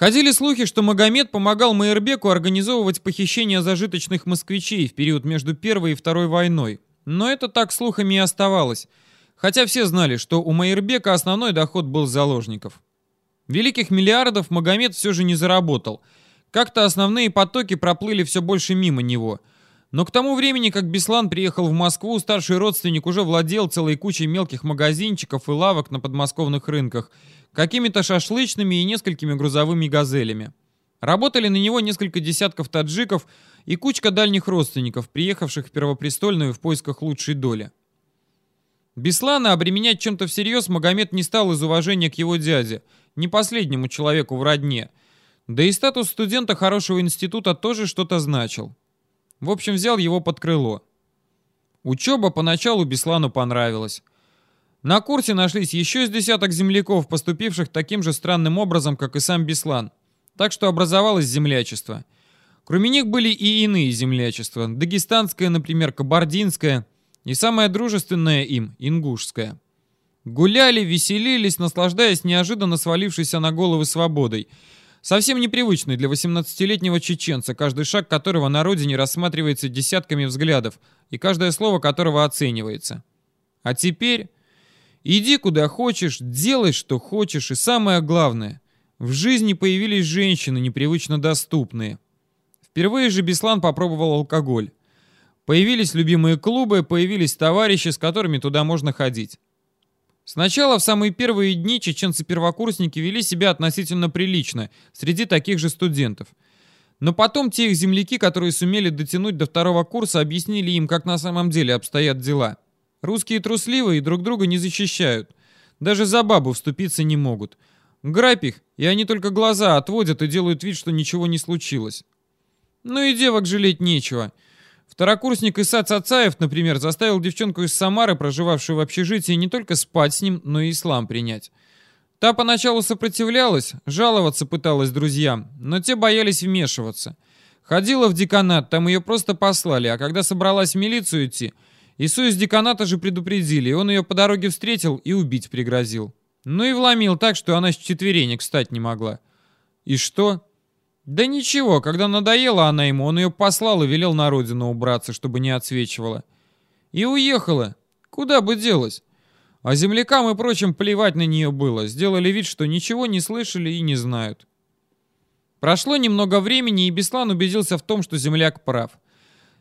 Ходили слухи, что Магомед помогал Майербеку организовывать похищение зажиточных москвичей в период между Первой и Второй войной. Но это так слухами и оставалось. Хотя все знали, что у Майербека основной доход был с заложников. Великих миллиардов Магомед все же не заработал. Как-то основные потоки проплыли все больше мимо него. Но к тому времени, как Беслан приехал в Москву, старший родственник уже владел целой кучей мелких магазинчиков и лавок на подмосковных рынках – какими-то шашлычными и несколькими грузовыми газелями. Работали на него несколько десятков таджиков и кучка дальних родственников, приехавших в Первопрестольную в поисках лучшей доли. Беслана обременять чем-то всерьез Магомед не стал из уважения к его дяде, не последнему человеку в родне. Да и статус студента хорошего института тоже что-то значил. В общем, взял его под крыло. Учеба поначалу Беслану понравилась. На курсе нашлись еще с десяток земляков, поступивших таким же странным образом, как и сам Беслан. Так что образовалось землячество. Кроме них были и иные землячества. Дагестанское, например, Кабардинское. И самое дружественное им – Ингушское. Гуляли, веселились, наслаждаясь неожиданно свалившейся на головы свободой. Совсем непривычной для 18-летнего чеченца, каждый шаг которого на родине рассматривается десятками взглядов, и каждое слово которого оценивается. А теперь... Иди куда хочешь, делай что хочешь, и самое главное, в жизни появились женщины, непривычно доступные. Впервые же Беслан попробовал алкоголь. Появились любимые клубы, появились товарищи, с которыми туда можно ходить. Сначала, в самые первые дни, чеченцы-первокурсники вели себя относительно прилично, среди таких же студентов. Но потом те их земляки, которые сумели дотянуть до второго курса, объяснили им, как на самом деле обстоят дела – Русские трусливые и друг друга не защищают. Даже за бабу вступиться не могут. Грабь их, и они только глаза отводят и делают вид, что ничего не случилось. Ну и девок жалеть нечего. Второкурсник Иса Цацаев, например, заставил девчонку из Самары, проживавшую в общежитии, не только спать с ним, но и ислам принять. Та поначалу сопротивлялась, жаловаться пыталась друзьям, но те боялись вмешиваться. Ходила в деканат, там ее просто послали, а когда собралась в милицию идти, Ису из деканата же предупредили, и он ее по дороге встретил и убить пригрозил. Ну и вломил так, что она с четверенек встать не могла. И что? Да ничего, когда надоела она ему, он ее послал и велел на родину убраться, чтобы не отсвечивала. И уехала. Куда бы делась? А землякам и прочим плевать на нее было. Сделали вид, что ничего не слышали и не знают. Прошло немного времени, и Беслан убедился в том, что земляк прав.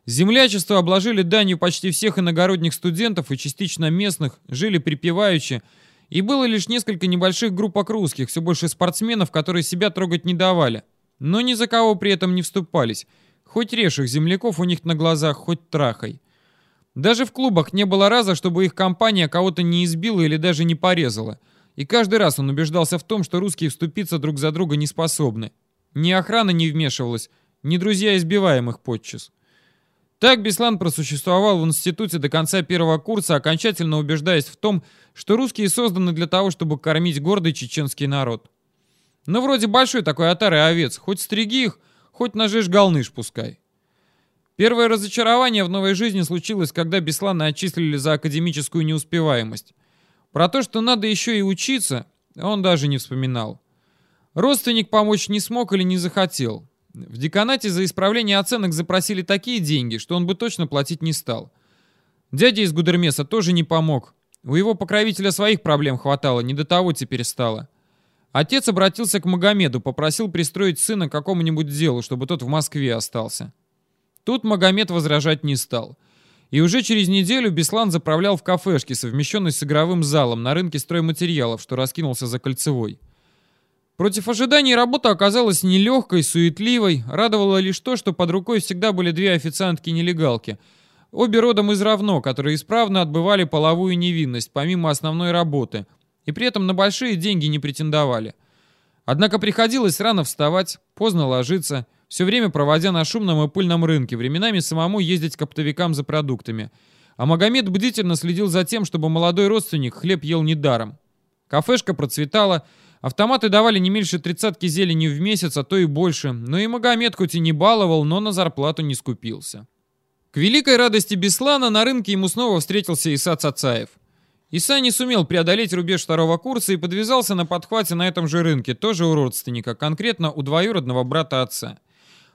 Землячество обложили данью почти всех иногородних студентов и частично местных, жили припеваючи, и было лишь несколько небольших группок русских, все больше спортсменов, которые себя трогать не давали, но ни за кого при этом не вступались, хоть режь земляков у них на глазах, хоть трахай. Даже в клубах не было раза, чтобы их компания кого-то не избила или даже не порезала. И каждый раз он убеждался в том, что русские вступиться друг за друга не способны. Ни охрана не вмешивалась, ни друзья избиваемых подчас. Так Беслан просуществовал в институте до конца первого курса, окончательно убеждаясь в том, что русские созданы для того, чтобы кормить гордый чеченский народ. Ну, вроде большой такой отары овец, хоть стриги их, хоть ножишь галныш пускай. Первое разочарование в новой жизни случилось, когда Беслана отчислили за академическую неуспеваемость. Про то, что надо еще и учиться, он даже не вспоминал. Родственник помочь не смог или не захотел. В деканате за исправление оценок запросили такие деньги, что он бы точно платить не стал. Дядя из Гудермеса тоже не помог. У его покровителя своих проблем хватало, не до того теперь стало. Отец обратился к Магомеду, попросил пристроить сына к какому-нибудь делу, чтобы тот в Москве остался. Тут Магомед возражать не стал. И уже через неделю Беслан заправлял в кафешке, совмещенной с игровым залом на рынке стройматериалов, что раскинулся за Кольцевой. Против ожиданий работа оказалась нелегкой, суетливой. Радовало лишь то, что под рукой всегда были две официантки-нелегалки. Обе родом из равно, которые исправно отбывали половую невинность, помимо основной работы. И при этом на большие деньги не претендовали. Однако приходилось рано вставать, поздно ложиться, все время проводя на шумном и пыльном рынке, временами самому ездить к оптовикам за продуктами. А Магомед бдительно следил за тем, чтобы молодой родственник хлеб ел недаром. Кафешка процветала, Автоматы давали не меньше тридцатки зелени в месяц, а то и больше, но и Магомед хоть и не баловал, но на зарплату не скупился. К великой радости Беслана на рынке ему снова встретился Иса Цацаев. Иса не сумел преодолеть рубеж второго курса и подвязался на подхвате на этом же рынке, тоже у родственника, конкретно у двоюродного брата отца.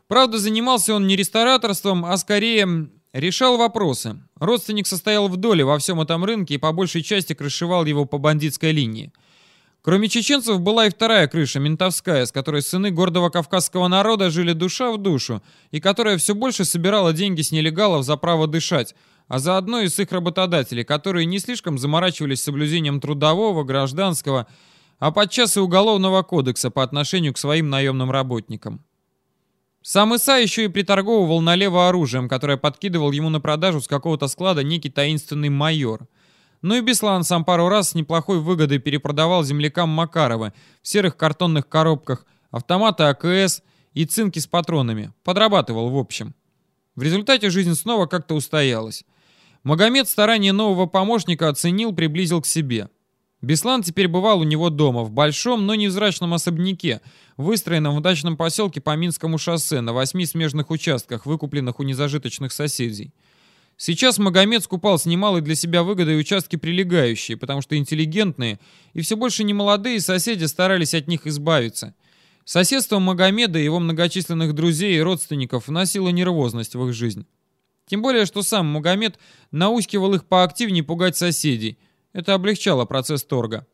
Правда, занимался он не рестораторством, а скорее решал вопросы. Родственник состоял в доле во всем этом рынке и по большей части крышевал его по бандитской линии. Кроме чеченцев была и вторая крыша, ментовская, с которой сыны гордого кавказского народа жили душа в душу, и которая все больше собирала деньги с нелегалов за право дышать, а заодно и с их работодателей, которые не слишком заморачивались соблюдением трудового, гражданского, а подчас и уголовного кодекса по отношению к своим наемным работникам. Сам Иса еще и приторговывал налево оружием, которое подкидывал ему на продажу с какого-то склада некий таинственный майор. Ну и Беслан сам пару раз с неплохой выгодой перепродавал землякам Макарова в серых картонных коробках, автоматы АКС и цинки с патронами. Подрабатывал в общем. В результате жизнь снова как-то устоялась. Магомед старания нового помощника оценил, приблизил к себе. Беслан теперь бывал у него дома, в большом, но невзрачном особняке, выстроенном в дачном поселке по Минскому шоссе на восьми смежных участках, выкупленных у незажиточных соседей. Сейчас Магомед скупал с немалой для себя выгодой участки прилегающие, потому что интеллигентные и все больше немолодые соседи старались от них избавиться. Соседство Магомеда и его многочисленных друзей и родственников вносило нервозность в их жизнь. Тем более, что сам Магомед наускивал их поактивнее пугать соседей. Это облегчало процесс торга.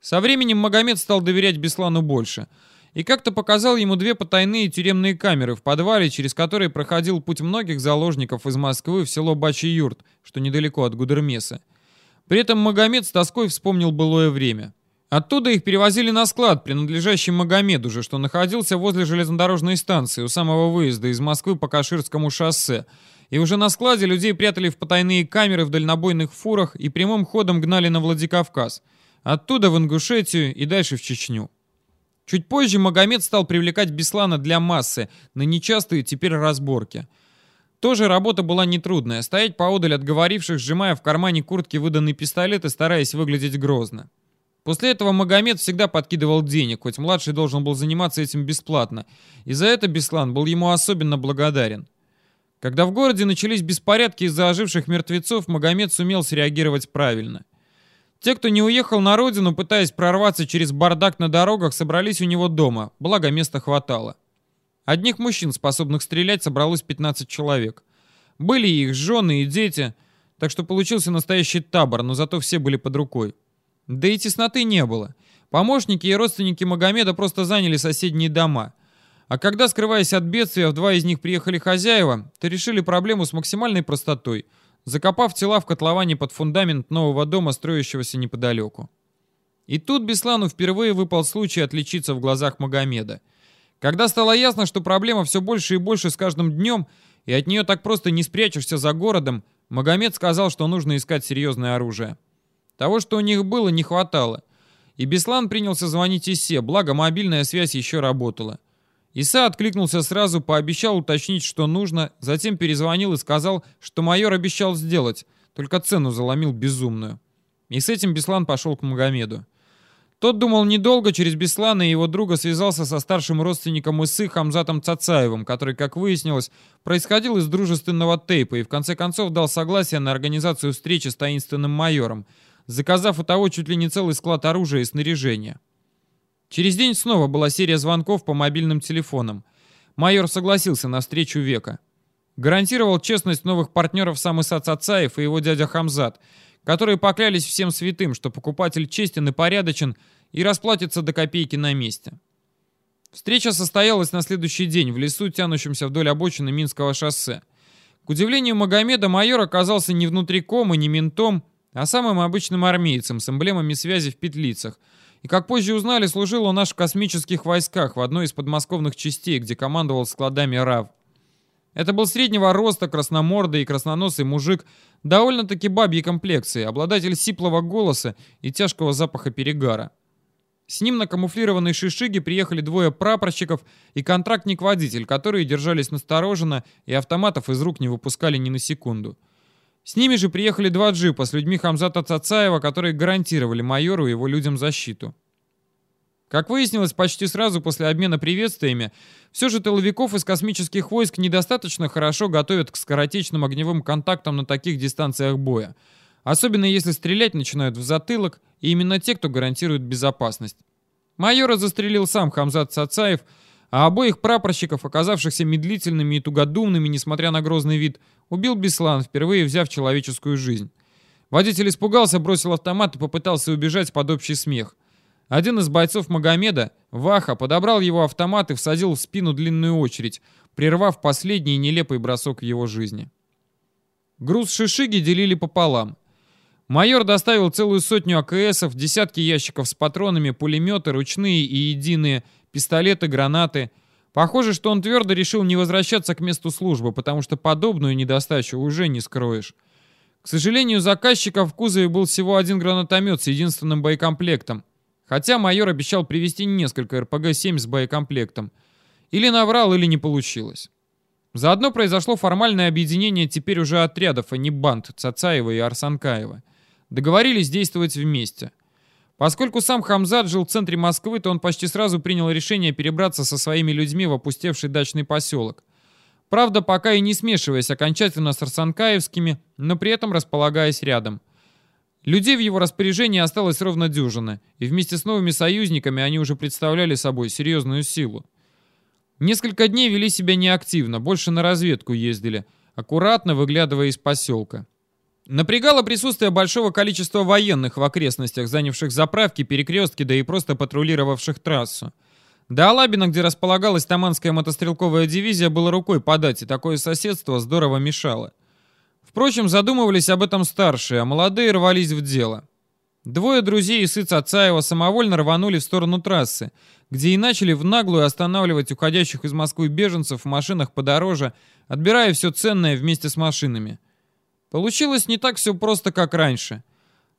Со временем Магомед стал доверять Беслану больше. И как-то показал ему две потайные тюремные камеры в подвале, через которые проходил путь многих заложников из Москвы в село Бачий-Юрт, что недалеко от Гудермеса. При этом Магомед с тоской вспомнил былое время. Оттуда их перевозили на склад, принадлежащий Магомеду же, что находился возле железнодорожной станции у самого выезда из Москвы по Каширскому шоссе, и уже на складе людей прятали в потайные камеры в дальнобойных фурах и прямым ходом гнали на Владикавказ. Оттуда в Ингушетию и дальше в Чечню. Чуть позже Магомед стал привлекать Беслана для массы, на нечастые теперь разборки. Тоже работа была нетрудная, стоять поодаль от говоривших, сжимая в кармане куртки выданный пистолет и стараясь выглядеть грозно. После этого Магомед всегда подкидывал денег, хоть младший должен был заниматься этим бесплатно, и за это Беслан был ему особенно благодарен. Когда в городе начались беспорядки из-за оживших мертвецов, Магомед сумел среагировать правильно. Те, кто не уехал на родину, пытаясь прорваться через бардак на дорогах, собрались у него дома, благо места хватало. Одних мужчин, способных стрелять, собралось 15 человек. Были и их жены и дети, так что получился настоящий табор, но зато все были под рукой. Да и тесноты не было. Помощники и родственники Магомеда просто заняли соседние дома. А когда, скрываясь от бедствия, в два из них приехали хозяева, то решили проблему с максимальной простотой, закопав тела в котловане под фундамент нового дома, строящегося неподалеку. И тут Беслану впервые выпал случай отличиться в глазах Магомеда. Когда стало ясно, что проблема все больше и больше с каждым днем, и от нее так просто не спрячешься за городом, Магомед сказал, что нужно искать серьезное оружие. Того, что у них было, не хватало. И Беслан принялся звонить Исе, благо мобильная связь еще работала. Иса откликнулся сразу, пообещал уточнить, что нужно, затем перезвонил и сказал, что майор обещал сделать, только цену заломил безумную. И с этим Беслан пошел к Магомеду. Тот думал недолго, через Беслана и его друга связался со старшим родственником Исы Хамзатом Цацаевым, который, как выяснилось, происходил из дружественного тейпа и в конце концов дал согласие на организацию встречи с таинственным майором, заказав у того чуть ли не целый склад оружия и снаряжения. Через день снова была серия звонков по мобильным телефонам. Майор согласился на встречу века. Гарантировал честность новых партнеров сам Иса Цацаев и его дядя Хамзат, которые поклялись всем святым, что покупатель честен и порядочен и расплатится до копейки на месте. Встреча состоялась на следующий день в лесу, тянущемся вдоль обочины Минского шоссе. К удивлению Магомеда, майор оказался не внутри комы, не ментом, а самым обычным армейцем с эмблемами связи в петлицах – и, как позже узнали, служил он аж в космических войсках в одной из подмосковных частей, где командовал складами РАВ. Это был среднего роста, красномордый и красноносый мужик, довольно-таки бабьей комплекции, обладатель сиплого голоса и тяжкого запаха перегара. С ним на камуфлированной шишиге приехали двое прапорщиков и контрактник-водитель, которые держались настороженно и автоматов из рук не выпускали ни на секунду. С ними же приехали два джипа с людьми Хамзата Цацаева, которые гарантировали майору и его людям защиту. Как выяснилось почти сразу после обмена приветствиями, все же тыловиков из космических войск недостаточно хорошо готовят к скоротечным огневым контактам на таких дистанциях боя. Особенно если стрелять начинают в затылок, и именно те, кто гарантирует безопасность. Майора застрелил сам Хамзат Цацаев, а обоих прапорщиков, оказавшихся медлительными и тугодумными, несмотря на грозный вид, убил Беслан, впервые взяв человеческую жизнь. Водитель испугался, бросил автомат и попытался убежать под общий смех. Один из бойцов Магомеда, Ваха, подобрал его автомат и всадил в спину длинную очередь, прервав последний нелепый бросок в его жизни. Груз шишиги делили пополам. Майор доставил целую сотню АКСов, десятки ящиков с патронами, пулеметы, ручные и единые, пистолеты, гранаты. Похоже, что он твердо решил не возвращаться к месту службы, потому что подобную недостачу уже не скроешь. К сожалению, заказчика в кузове был всего один гранатомет с единственным боекомплектом. Хотя майор обещал привезти несколько РПГ-7 с боекомплектом. Или наврал, или не получилось. Заодно произошло формальное объединение теперь уже отрядов, а не банд Цацаева и Арсанкаева. Договорились действовать вместе. Поскольку сам Хамзат жил в центре Москвы, то он почти сразу принял решение перебраться со своими людьми в опустевший дачный поселок. Правда, пока и не смешиваясь окончательно с Арсанкаевскими, но при этом располагаясь рядом. Людей в его распоряжении осталось ровно дюжина, и вместе с новыми союзниками они уже представляли собой серьезную силу. Несколько дней вели себя неактивно, больше на разведку ездили, аккуратно выглядывая из поселка. Напрягало присутствие большого количества военных в окрестностях, занявших заправки, перекрестки, да и просто патрулировавших трассу. До Алабина, где располагалась Таманская мотострелковая дивизия, было рукой подать, и такое соседство здорово мешало. Впрочем, задумывались об этом старшие, а молодые рвались в дело. Двое друзей и сын Ацаева самовольно рванули в сторону трассы, где и начали в наглую останавливать уходящих из Москвы беженцев в машинах подороже, отбирая все ценное вместе с машинами. Получилось не так все просто, как раньше.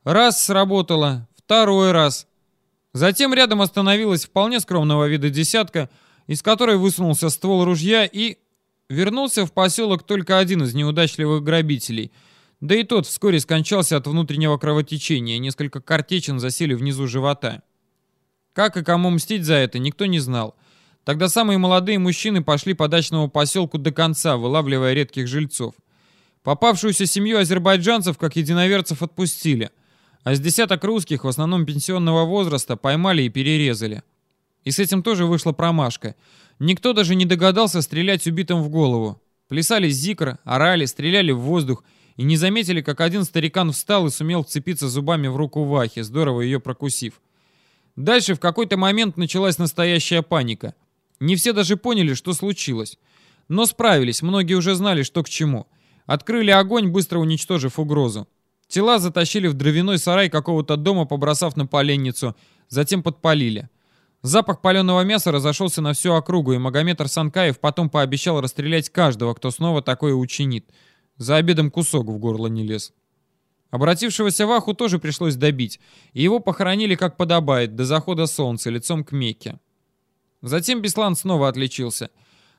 Раз сработало, второй раз. Затем рядом остановилась вполне скромного вида десятка, из которой высунулся ствол ружья и... Вернулся в поселок только один из неудачливых грабителей — да и тот вскоре скончался от внутреннего кровотечения, несколько картечин засели внизу живота. Как и кому мстить за это, никто не знал. Тогда самые молодые мужчины пошли по дачному поселку до конца, вылавливая редких жильцов. Попавшуюся семью азербайджанцев, как единоверцев, отпустили. А с десяток русских, в основном пенсионного возраста, поймали и перерезали. И с этим тоже вышла промашка. Никто даже не догадался стрелять убитым в голову. Плясали зикр, орали, стреляли в воздух — и не заметили, как один старикан встал и сумел вцепиться зубами в руку Вахи, здорово ее прокусив. Дальше в какой-то момент началась настоящая паника. Не все даже поняли, что случилось. Но справились, многие уже знали, что к чему. Открыли огонь, быстро уничтожив угрозу. Тела затащили в дровяной сарай какого-то дома, побросав на поленницу, затем подпалили. Запах паленого мяса разошелся на всю округу, и Магомед Арсанкаев потом пообещал расстрелять каждого, кто снова такое учинит — за обедом кусок в горло не лез. Обратившегося Ваху тоже пришлось добить, и его похоронили как подобает, до захода солнца, лицом к Мекке. Затем Беслан снова отличился.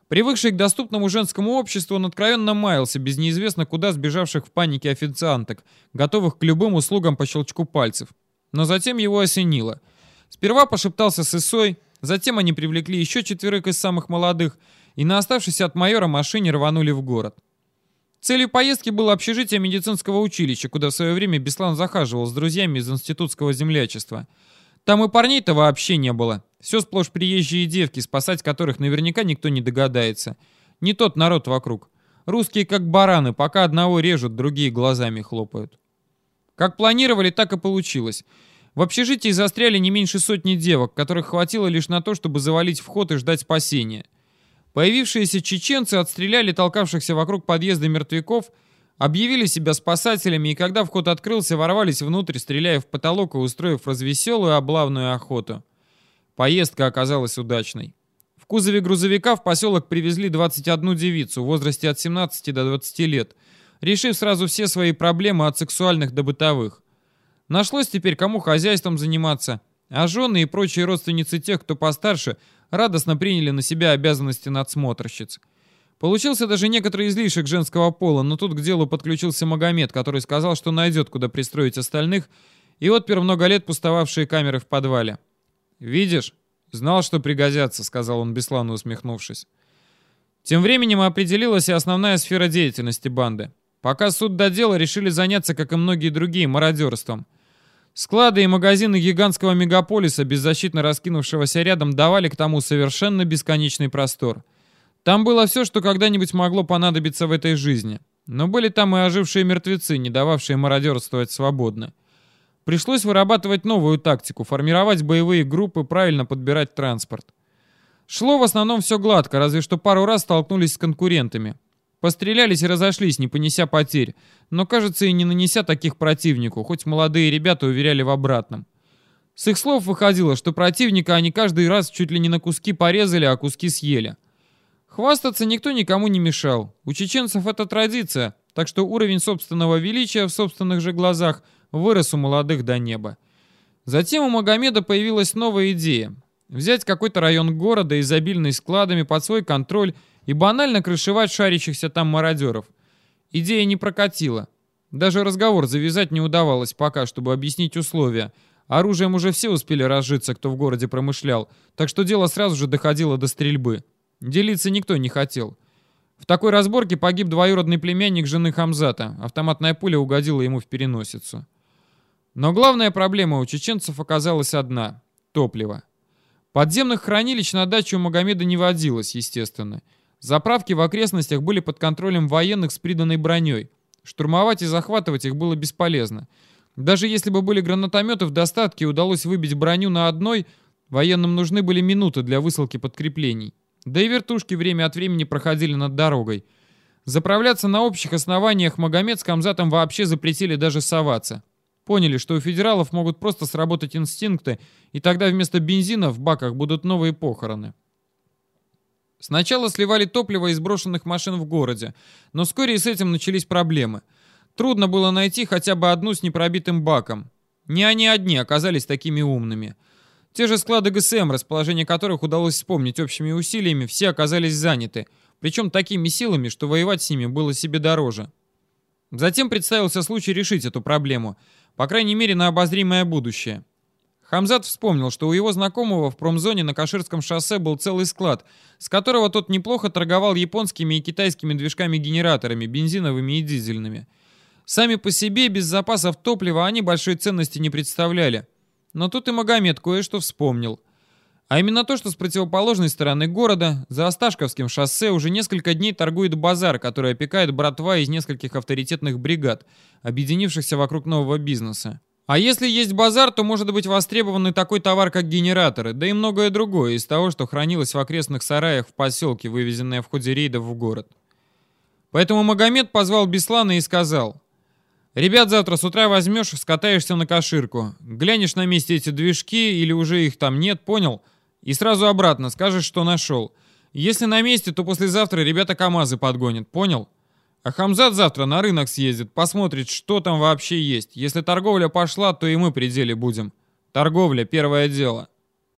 Привыкший к доступному женскому обществу, он откровенно маялся без неизвестно куда сбежавших в панике официанток, готовых к любым услугам по щелчку пальцев. Но затем его осенило. Сперва пошептался с Исой, затем они привлекли еще четверых из самых молодых, и на оставшейся от майора машине рванули в город. Целью поездки было общежитие медицинского училища, куда в свое время Беслан захаживал с друзьями из институтского землячества. Там и парней-то вообще не было. Все сплошь приезжие девки, спасать которых наверняка никто не догадается. Не тот народ вокруг. Русские как бараны, пока одного режут, другие глазами хлопают. Как планировали, так и получилось. В общежитии застряли не меньше сотни девок, которых хватило лишь на то, чтобы завалить вход и ждать спасения. Появившиеся чеченцы отстреляли толкавшихся вокруг подъезда мертвяков, объявили себя спасателями и когда вход открылся, ворвались внутрь, стреляя в потолок и устроив развеселую облавную охоту. Поездка оказалась удачной. В кузове грузовика в поселок привезли 21 девицу в возрасте от 17 до 20 лет, решив сразу все свои проблемы от сексуальных до бытовых. Нашлось теперь кому хозяйством заниматься, а жены и прочие родственницы тех, кто постарше, радостно приняли на себя обязанности надсмотрщиц. Получился даже некоторый излишек женского пола, но тут к делу подключился Магомед, который сказал, что найдет, куда пристроить остальных, и отпер много лет пустовавшие камеры в подвале. «Видишь? Знал, что пригодятся», — сказал он бесславно усмехнувшись. Тем временем определилась и основная сфера деятельности банды. Пока суд до дела, решили заняться, как и многие другие, мародерством. Склады и магазины гигантского мегаполиса, беззащитно раскинувшегося рядом, давали к тому совершенно бесконечный простор. Там было все, что когда-нибудь могло понадобиться в этой жизни. Но были там и ожившие мертвецы, не дававшие мародерствовать свободно. Пришлось вырабатывать новую тактику, формировать боевые группы, правильно подбирать транспорт. Шло в основном все гладко, разве что пару раз столкнулись с конкурентами. Пострелялись и разошлись, не понеся потерь, но, кажется, и не нанеся таких противнику, хоть молодые ребята уверяли в обратном. С их слов выходило, что противника они каждый раз чуть ли не на куски порезали, а куски съели. Хвастаться никто никому не мешал. У чеченцев это традиция, так что уровень собственного величия в собственных же глазах вырос у молодых до неба. Затем у Магомеда появилась новая идея. Взять какой-то район города, изобильный складами, под свой контроль и банально крышевать шарящихся там мародеров. Идея не прокатила. Даже разговор завязать не удавалось пока, чтобы объяснить условия. Оружием уже все успели разжиться, кто в городе промышлял, так что дело сразу же доходило до стрельбы. Делиться никто не хотел. В такой разборке погиб двоюродный племянник жены Хамзата. Автоматная пуля угодила ему в переносицу. Но главная проблема у чеченцев оказалась одна — топливо. Подземных хранилищ на даче у Магомеда не водилось, естественно. Заправки в окрестностях были под контролем военных с приданной броней. Штурмовать и захватывать их было бесполезно. Даже если бы были гранатометы в достатке и удалось выбить броню на одной, военным нужны были минуты для высылки подкреплений. Да и вертушки время от времени проходили над дорогой. Заправляться на общих основаниях Магомед с Камзатом вообще запретили даже соваться. Поняли, что у федералов могут просто сработать инстинкты, и тогда вместо бензина в баках будут новые похороны. Сначала сливали топливо из брошенных машин в городе, но вскоре и с этим начались проблемы. Трудно было найти хотя бы одну с непробитым баком. Не они одни оказались такими умными. Те же склады ГСМ, расположение которых удалось вспомнить общими усилиями, все оказались заняты, причем такими силами, что воевать с ними было себе дороже. Затем представился случай решить эту проблему, по крайней мере на обозримое будущее. Хамзат вспомнил, что у его знакомого в промзоне на Каширском шоссе был целый склад, с которого тот неплохо торговал японскими и китайскими движками-генераторами, бензиновыми и дизельными. Сами по себе, без запасов топлива, они большой ценности не представляли. Но тут и Магомед кое-что вспомнил. А именно то, что с противоположной стороны города, за Осташковским шоссе, уже несколько дней торгует базар, который опекает братва из нескольких авторитетных бригад, объединившихся вокруг нового бизнеса. А если есть базар, то может быть востребован и такой товар, как генераторы, да и многое другое из того, что хранилось в окрестных сараях в поселке, вывезенное в ходе рейдов в город. Поэтому Магомед позвал Беслана и сказал, «Ребят завтра с утра возьмешь, скатаешься на каширку, глянешь на месте эти движки или уже их там нет, понял? И сразу обратно скажешь, что нашел. Если на месте, то послезавтра ребята КамАЗы подгонят, понял?» А Хамзат завтра на рынок съездит, посмотрит, что там вообще есть. Если торговля пошла, то и мы при деле будем. Торговля — первое дело.